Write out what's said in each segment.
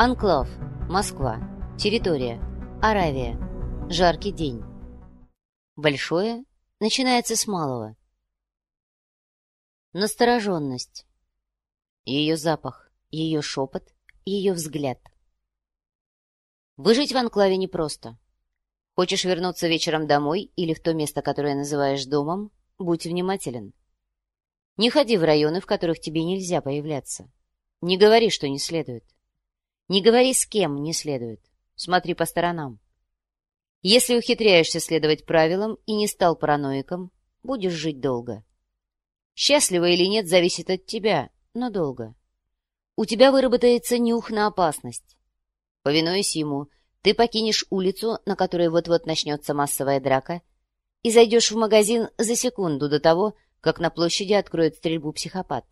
Анклав. Москва. Территория. Аравия. Жаркий день. Большое начинается с малого. Настороженность. Ее запах, ее шепот, ее взгляд. Выжить в анклаве непросто. Хочешь вернуться вечером домой или в то место, которое называешь домом, будь внимателен. Не ходи в районы, в которых тебе нельзя появляться. Не говори, что не следует. Не говори, с кем не следует. Смотри по сторонам. Если ухитряешься следовать правилам и не стал параноиком, будешь жить долго. Счастливо или нет, зависит от тебя, но долго. У тебя выработается нюх на опасность. Повинуясь ему, ты покинешь улицу, на которой вот-вот начнется массовая драка, и зайдешь в магазин за секунду до того, как на площади откроет стрельбу психопат.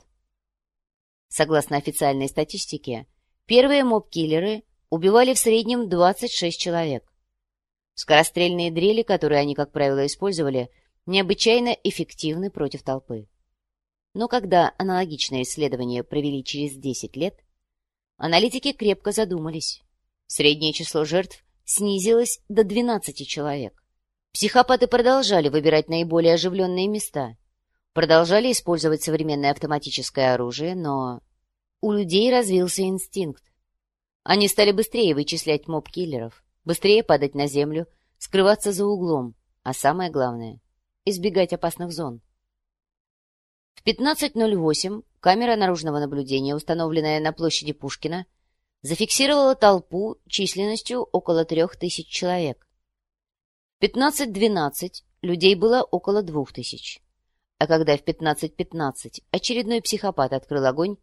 Согласно официальной статистике, первые моб-киллеры убивали в среднем 26 человек. Скорострельные дрели, которые они, как правило, использовали, необычайно эффективны против толпы. Но когда аналогичное исследование провели через 10 лет, аналитики крепко задумались. Среднее число жертв снизилось до 12 человек. Психопаты продолжали выбирать наиболее оживленные места, продолжали использовать современное автоматическое оружие, но у людей развился инстинкт. Они стали быстрее вычислять моб-киллеров, быстрее падать на землю, скрываться за углом, а самое главное — избегать опасных зон. В 15.08 камера наружного наблюдения, установленная на площади Пушкина, зафиксировала толпу численностью около трех тысяч человек. В 15.12 людей было около двух тысяч. А когда в 15.15 .15 очередной психопат открыл огонь,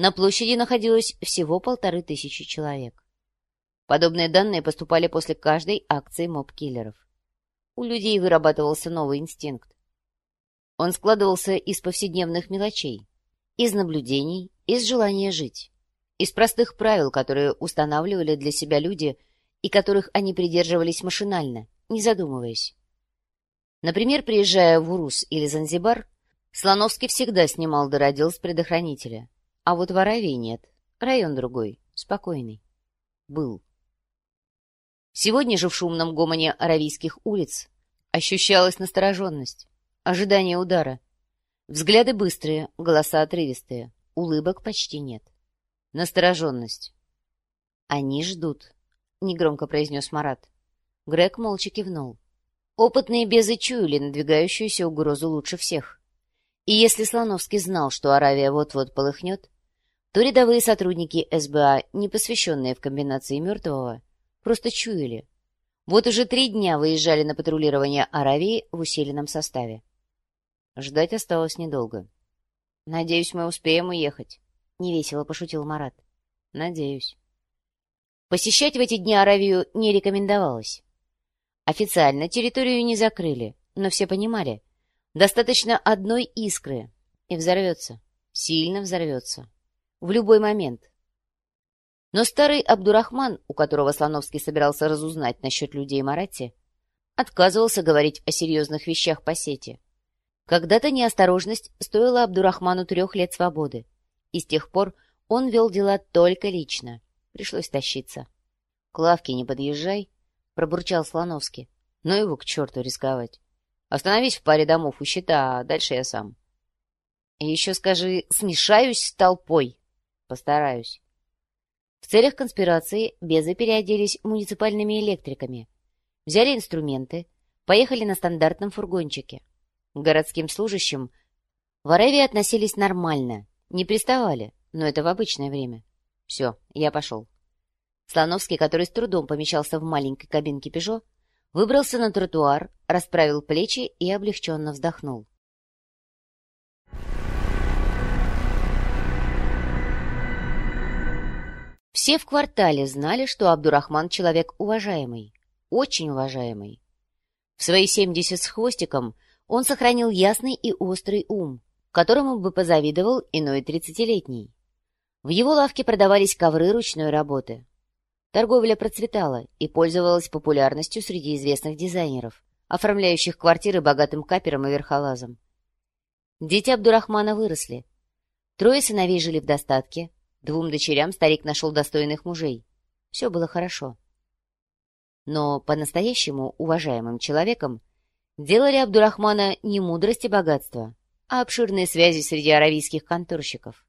на площади находилось всего полторы тысячи человек. Подобные данные поступали после каждой акции моб-киллеров. У людей вырабатывался новый инстинкт. Он складывался из повседневных мелочей, из наблюдений, из желания жить, из простых правил, которые устанавливали для себя люди и которых они придерживались машинально, не задумываясь. Например, приезжая в Урус или Занзибар, Слоновский всегда снимал дыродел с предохранителя. А вот в Аравии нет. Район другой, спокойный. Был. Сегодня же в шумном гомоне аравийских улиц ощущалась настороженность, ожидание удара. Взгляды быстрые, голоса отрывистые, улыбок почти нет. Настороженность. «Они ждут», — негромко произнес Марат. Грег молча кивнул. Опытные безы чуяли надвигающуюся угрозу лучше всех. И если Слоновский знал, что Аравия вот-вот полыхнет, то рядовые сотрудники СБА, не посвященные в комбинации мертвого, просто чуяли. Вот уже три дня выезжали на патрулирование Аравии в усиленном составе. Ждать осталось недолго. «Надеюсь, мы успеем уехать», — невесело пошутил Марат. «Надеюсь». Посещать в эти дни Аравию не рекомендовалось. Официально территорию не закрыли, но все понимали. Достаточно одной искры, и взорвется. Сильно взорвется. В любой момент. Но старый Абдурахман, у которого Слоновский собирался разузнать насчет людей Марати, отказывался говорить о серьезных вещах по сети. Когда-то неосторожность стоила Абдурахману трех лет свободы, и с тех пор он вел дела только лично. Пришлось тащиться. — К лавке не подъезжай, пробурчал Слоновский. Но его к черту рисковать. Остановись в паре домов у щита, а дальше я сам. Еще скажи, смешаюсь с толпой. Постараюсь. В целях конспирации безы переоделись муниципальными электриками, взяли инструменты, поехали на стандартном фургончике. К городским служащим в Аравии относились нормально, не приставали, но это в обычное время. Все, я пошел. Слоновский, который с трудом помещался в маленькой кабинке «Пежо», выбрался на тротуар, расправил плечи и облегченно вздохнул. Все в квартале знали, что Абдурахман человек уважаемый, очень уважаемый. В свои семьдесят с хвостиком он сохранил ясный и острый ум, которому бы позавидовал иной тридцатилетний. В его лавке продавались ковры ручной работы, Торговля процветала и пользовалась популярностью среди известных дизайнеров, оформляющих квартиры богатым капером и верхолазом. Дети Абдурахмана выросли. Трое сыновей жили в достатке, Двум дочерям старик нашел достойных мужей. Все было хорошо. Но по-настоящему уважаемым человеком делали Абдурахмана не мудрость и богатство, а обширные связи среди аравийских конторщиков.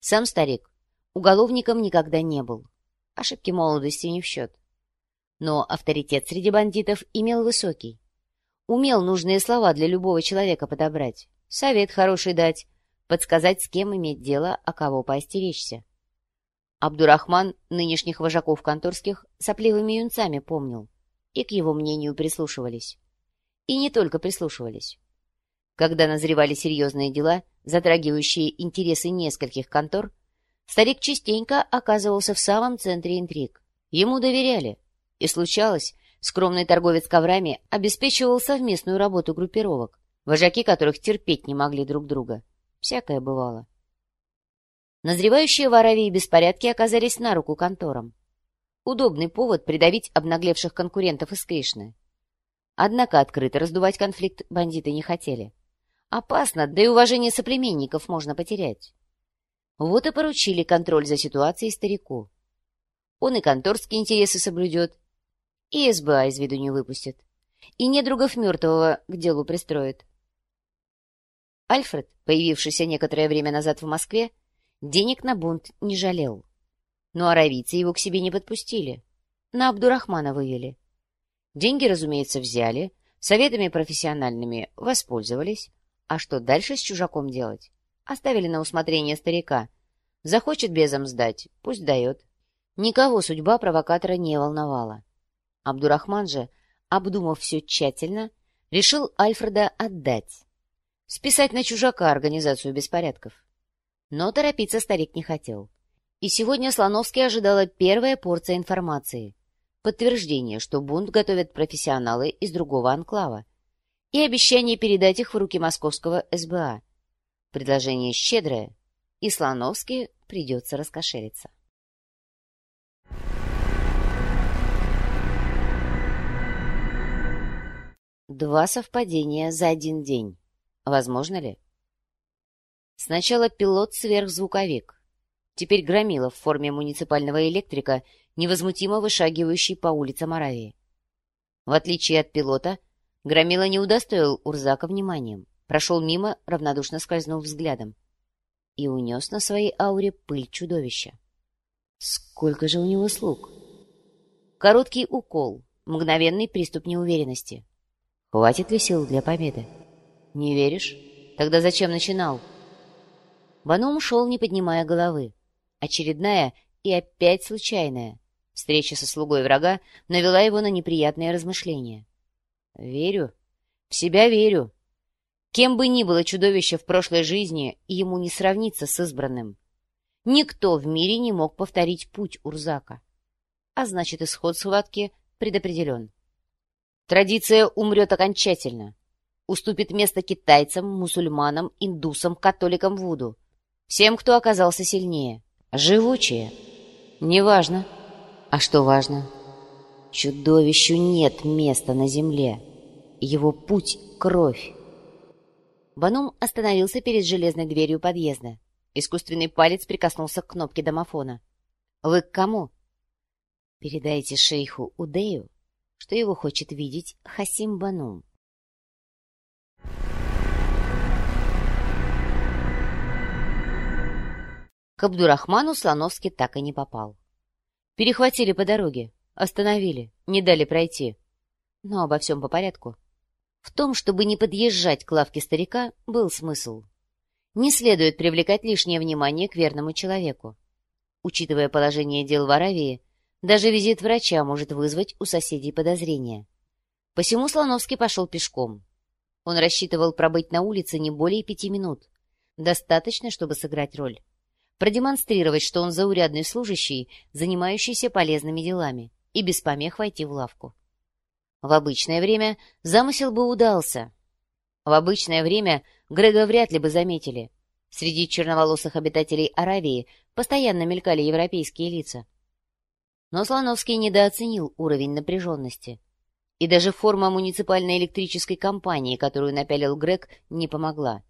Сам старик уголовником никогда не был. Ошибки молодости не в счет. Но авторитет среди бандитов имел высокий. Умел нужные слова для любого человека подобрать, совет хороший дать, подсказать, с кем иметь дело, а кого поостеречься. Абдурахман нынешних вожаков конторских сопливыми юнцами помнил и к его мнению прислушивались. И не только прислушивались. Когда назревали серьезные дела, затрагивающие интересы нескольких контор, старик частенько оказывался в самом центре интриг. Ему доверяли, и случалось, скромный торговец коврами обеспечивал совместную работу группировок, вожаки которых терпеть не могли друг друга. Всякое бывало. Назревающие в Аравии беспорядки оказались на руку конторам. Удобный повод придавить обнаглевших конкурентов из Кришны. Однако открыто раздувать конфликт бандиты не хотели. Опасно, да и уважение соплеменников можно потерять. Вот и поручили контроль за ситуацией старику. Он и конторские интересы соблюдет, и СБА из виду не выпустит, и недругов мертвого к делу пристроит. Альфред, появившийся некоторое время назад в Москве, денег на бунт не жалел. Но аравийцы его к себе не подпустили. На Абдурахмана вывели. Деньги, разумеется, взяли, советами профессиональными воспользовались. А что дальше с чужаком делать? Оставили на усмотрение старика. Захочет безом сдать, пусть дает. Никого судьба провокатора не волновала. Абдурахман же, обдумав все тщательно, решил Альфреда отдать. Списать на чужака организацию беспорядков. Но торопиться старик не хотел. И сегодня Слоновский ожидала первая порция информации. Подтверждение, что бунт готовят профессионалы из другого анклава. И обещание передать их в руки московского СБА. Предложение щедрое, и Слоновский придется раскошелиться. Два совпадения за один день. Возможно ли? Сначала пилот-сверхзвуковик. Теперь громила в форме муниципального электрика, невозмутимо вышагивающий по улицам Аравии. В отличие от пилота, громила не удостоил Урзака вниманием, прошел мимо, равнодушно скользнув взглядом и унес на своей ауре пыль чудовища. Сколько же у него слуг? Короткий укол, мгновенный приступ неуверенности. Хватит ли сил для победы? Не веришь? Тогда зачем начинал? — Банум шел, не поднимая головы. Очередная и опять случайная. Встреча со слугой врага навела его на неприятные размышления. «Верю. В себя верю. Кем бы ни было чудовище в прошлой жизни, ему не сравнится с избранным. Никто в мире не мог повторить путь Урзака. А значит, исход схватки предопределен. Традиция умрет окончательно. Уступит место китайцам, мусульманам, индусам, католикам Вуду. Всем, кто оказался сильнее. Живучие. Неважно. А что важно? Чудовищу нет места на земле. Его путь — кровь. Банум остановился перед железной дверью подъезда. Искусственный палец прикоснулся к кнопке домофона. «Вы к кому?» «Передайте шейху Удею, что его хочет видеть Хасим Банум». К Абдурахману Слоновский так и не попал. Перехватили по дороге, остановили, не дали пройти. Но обо всем по порядку. В том, чтобы не подъезжать к лавке старика, был смысл. Не следует привлекать лишнее внимание к верному человеку. Учитывая положение дел в Аравии, даже визит врача может вызвать у соседей подозрения. Посему Слоновский пошел пешком. Он рассчитывал пробыть на улице не более пяти минут. Достаточно, чтобы сыграть роль продемонстрировать, что он заурядный служащий, занимающийся полезными делами, и без помех войти в лавку. В обычное время замысел бы удался. В обычное время Грега вряд ли бы заметили. Среди черноволосых обитателей Аравии постоянно мелькали европейские лица. Но Слоновский недооценил уровень напряженности. И даже форма муниципальной электрической компании, которую напялил Грег, не помогла.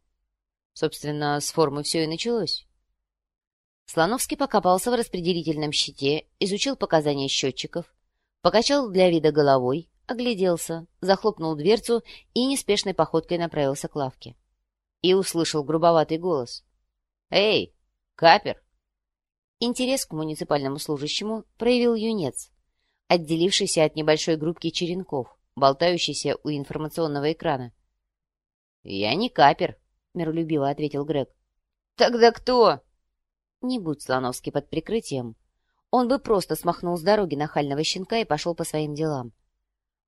Собственно, с формы все и началось. Слоновский покопался в распределительном щите, изучил показания счетчиков, покачал для вида головой, огляделся, захлопнул дверцу и неспешной походкой направился к лавке. И услышал грубоватый голос. «Эй, капер!» Интерес к муниципальному служащему проявил юнец, отделившийся от небольшой группки черенков, болтающийся у информационного экрана. «Я не капер», — миролюбиво ответил Грег. «Тогда кто?» Не будь Слоновский под прикрытием, он бы просто смахнул с дороги нахального щенка и пошел по своим делам.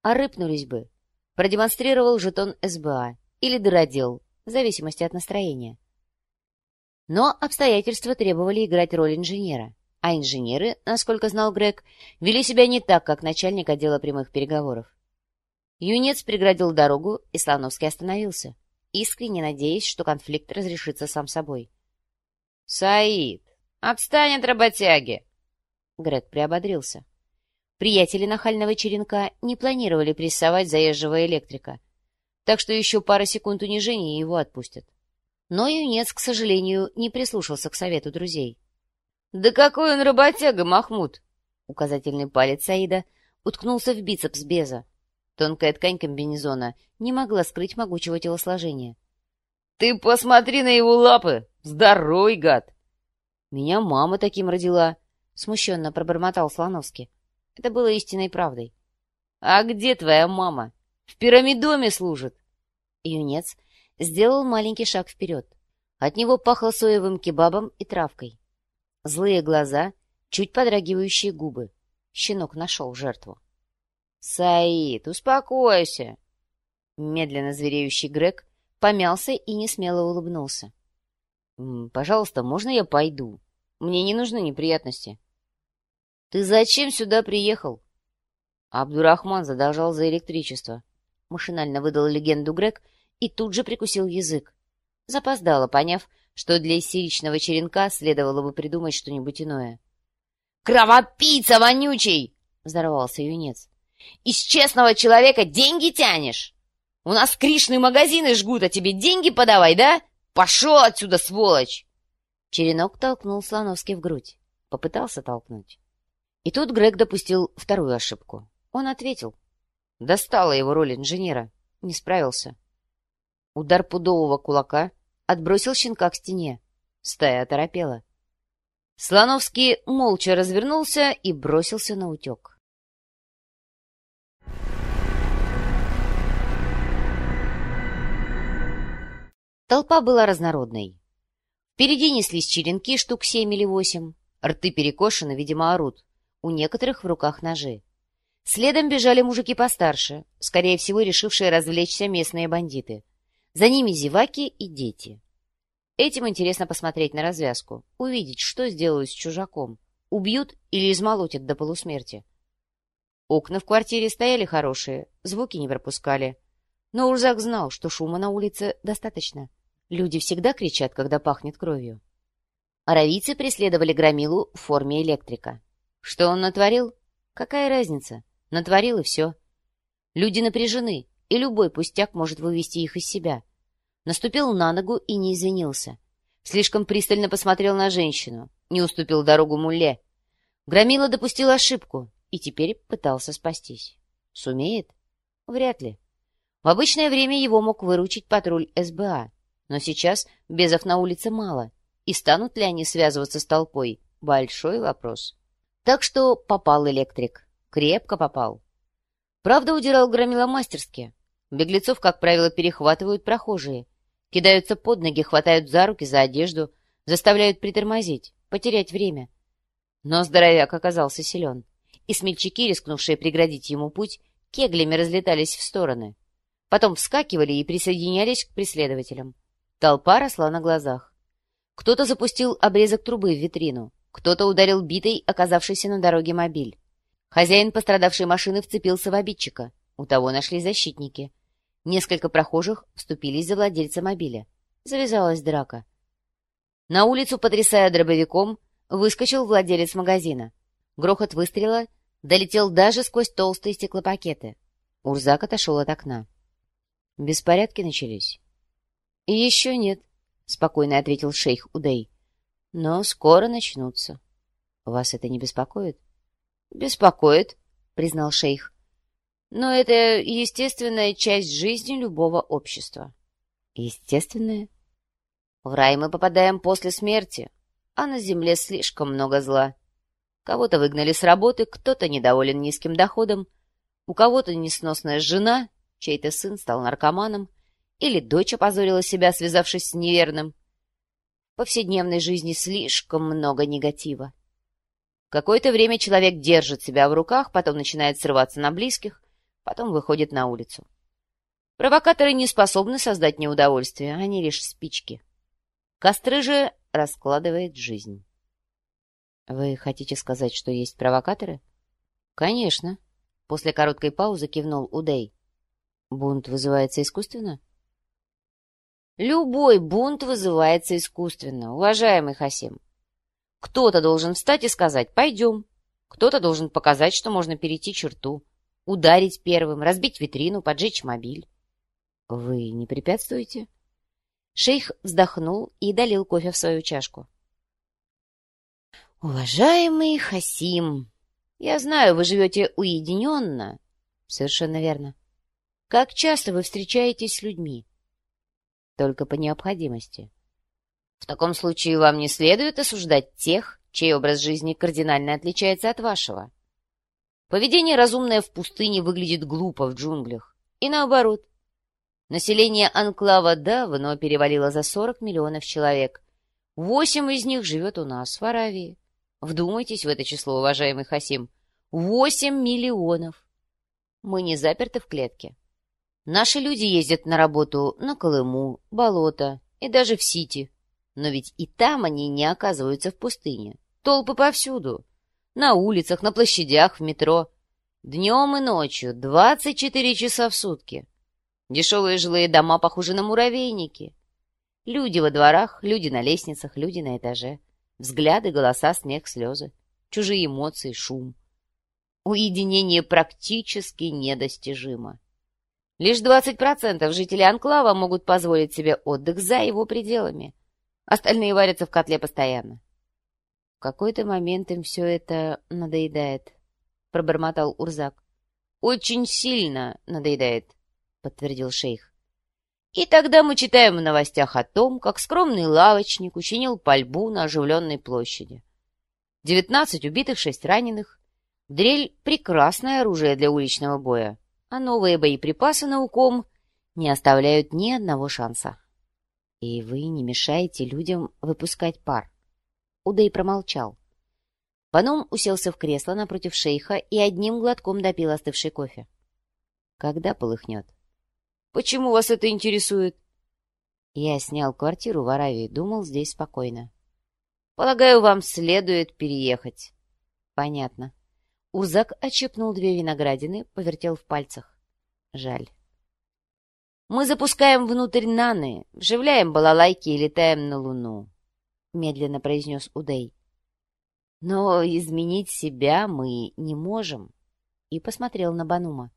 А рыпнулись бы. Продемонстрировал жетон СБА или дыродел, в зависимости от настроения. Но обстоятельства требовали играть роль инженера, а инженеры, насколько знал Грег, вели себя не так, как начальник отдела прямых переговоров. Юнец преградил дорогу, и Слоновский остановился, искренне надеясь, что конфликт разрешится сам собой. «Саид, отстань от работяги!» Грег приободрился. Приятели нахального черенка не планировали прессовать заезжего электрика, так что еще пара секунд унижения его отпустят. Но юнец, к сожалению, не прислушался к совету друзей. «Да какой он работяга, Махмуд!» Указательный палец Саида уткнулся в бицепс Беза. Тонкая ткань комбинезона не могла скрыть могучего телосложения. «Ты посмотри на его лапы! Здоровый гад!» «Меня мама таким родила», — смущенно пробормотал Слоновский. Это было истинной правдой. «А где твоя мама? В пирамидоме служит!» Юнец сделал маленький шаг вперед. От него пахло соевым кебабом и травкой. Злые глаза, чуть подрагивающие губы. Щенок нашел жертву. «Саид, успокойся!» Медленно звереющий Грег помялся и несмело улыбнулся. «Пожалуйста, можно я пойду? Мне не нужны неприятности». «Ты зачем сюда приехал?» Абдурахман задолжал за электричество. Машинально выдал легенду Грег и тут же прикусил язык. Запоздало, поняв, что для истеричного черенка следовало бы придумать что-нибудь иное. «Кровопийца вонючий!» — взорвался юнец. «Из честного человека деньги тянешь? У нас Кришны магазины жгут, а тебе деньги подавай, да? Пошел отсюда, сволочь!» Черенок толкнул Слоновский в грудь. Попытался толкнуть. И тут Грег допустил вторую ошибку. Он ответил. Достала его роль инженера. Не справился. Удар пудового кулака отбросил щенка к стене. Стая оторопела. Слоновский молча развернулся и бросился на утек. Толпа была разнородной. Впереди неслись черенки штук семь или восемь. Рты перекошены, видимо, орут. У некоторых в руках ножи. Следом бежали мужики постарше, скорее всего, решившие развлечься местные бандиты. За ними зеваки и дети. Этим интересно посмотреть на развязку, увидеть, что сделают с чужаком. Убьют или измолотят до полусмерти. Окна в квартире стояли хорошие, звуки не пропускали. Но Урзак знал, что шума на улице достаточно. Люди всегда кричат, когда пахнет кровью. Аравийцы преследовали Громилу в форме электрика. Что он натворил? Какая разница? Натворил и все. Люди напряжены, и любой пустяк может вывести их из себя. Наступил на ногу и не извинился. Слишком пристально посмотрел на женщину, не уступил дорогу муле. Громила допустил ошибку и теперь пытался спастись. Сумеет? Вряд ли. В обычное время его мог выручить патруль СБА, но сейчас безов на улице мало, и станут ли они связываться с толпой — большой вопрос. Так что попал электрик. Крепко попал. Правда, удирал громила мастерски. Беглецов, как правило, перехватывают прохожие. Кидаются под ноги, хватают за руки, за одежду, заставляют притормозить, потерять время. Но здоровяк оказался силен, и смельчаки, рискнувшие преградить ему путь, кеглями разлетались в стороны. Потом вскакивали и присоединялись к преследователям. Толпа росла на глазах. Кто-то запустил обрезок трубы в витрину, кто-то ударил битой оказавшийся на дороге мобиль. Хозяин пострадавшей машины вцепился в обидчика. У того нашли защитники. Несколько прохожих вступились за владельца мобиля. Завязалась драка. На улицу, потрясая дробовиком, выскочил владелец магазина. Грохот выстрела долетел даже сквозь толстые стеклопакеты. Урзак отошел от окна. Беспорядки начались. — Еще нет, — спокойно ответил шейх Удей. Но скоро начнутся. Вас это не беспокоит? Беспокоит, признал шейх. Но это естественная часть жизни любого общества. Естественная? В рай мы попадаем после смерти, а на земле слишком много зла. Кого-то выгнали с работы, кто-то недоволен низким доходом, у кого-то несносная жена, чей-то сын стал наркоманом, или дочь опозорила себя, связавшись с неверным. В повседневной жизни слишком много негатива. Какое-то время человек держит себя в руках, потом начинает срываться на близких, потом выходит на улицу. Провокаторы не способны создать неудовольствие, они лишь спички. Костры же раскладывает жизнь. Вы хотите сказать, что есть провокаторы? Конечно. После короткой паузы кивнул Удей. Бунт вызывается искусственно? Любой бунт вызывается искусственно, уважаемый Хасим. Кто-то должен встать и сказать «пойдем». Кто-то должен показать, что можно перейти черту, ударить первым, разбить витрину, поджечь мобиль. Вы не препятствуете? Шейх вздохнул и долил кофе в свою чашку. «Уважаемый Хасим, я знаю, вы живете уединенно». «Совершенно верно». «Как часто вы встречаетесь с людьми?» «Только по необходимости». «В таком случае вам не следует осуждать тех, чей образ жизни кардинально отличается от вашего. Поведение разумное в пустыне выглядит глупо в джунглях. И наоборот. Население анклава давно перевалило за 40 миллионов человек. Восемь из них живет у нас, в Аравии. Вдумайтесь в это число, уважаемый Хасим. Восемь миллионов. Мы не заперты в клетке. Наши люди ездят на работу на Колыму, болото и даже в Сити. Но ведь и там они не оказываются в пустыне. Толпы повсюду. На улицах, на площадях, в метро. Днем и ночью, 24 часа в сутки. Дешевые жилые дома похожи на муравейники. Люди во дворах, люди на лестницах, люди на этаже. Взгляды, голоса, смех, слезы. Чужие эмоции, шум. Уединение практически недостижимо. Лишь 20% жителей Анклава могут позволить себе отдых за его пределами. Остальные варятся в котле постоянно. В какой-то момент им все это надоедает, — пробормотал Урзак. — Очень сильно надоедает, — подтвердил шейх. И тогда мы читаем в новостях о том, как скромный лавочник учинил пальбу на оживленной площади. Девятнадцать убитых, шесть раненых. Дрель — прекрасное оружие для уличного боя, а новые боеприпасы науком не оставляют ни одного шанса. И вы не мешаете людям выпускать пар. Удей промолчал. Паном уселся в кресло напротив шейха и одним глотком допил остывший кофе. Когда полыхнет? Почему вас это интересует? Я снял квартиру в Аравии, думал, здесь спокойно. Полагаю, вам следует переехать. Понятно. Урзак отщепнул две виноградины, повертел в пальцах. Жаль. Мы запускаем внутрь наны, вживляем балалайки и летаем на Луну, — медленно произнес Удей. Но изменить себя мы не можем. И посмотрел на Банума.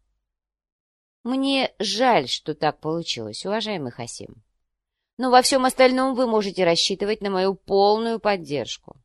Мне жаль, что так получилось, уважаемый Хасим. Но во всем остальном вы можете рассчитывать на мою полную поддержку.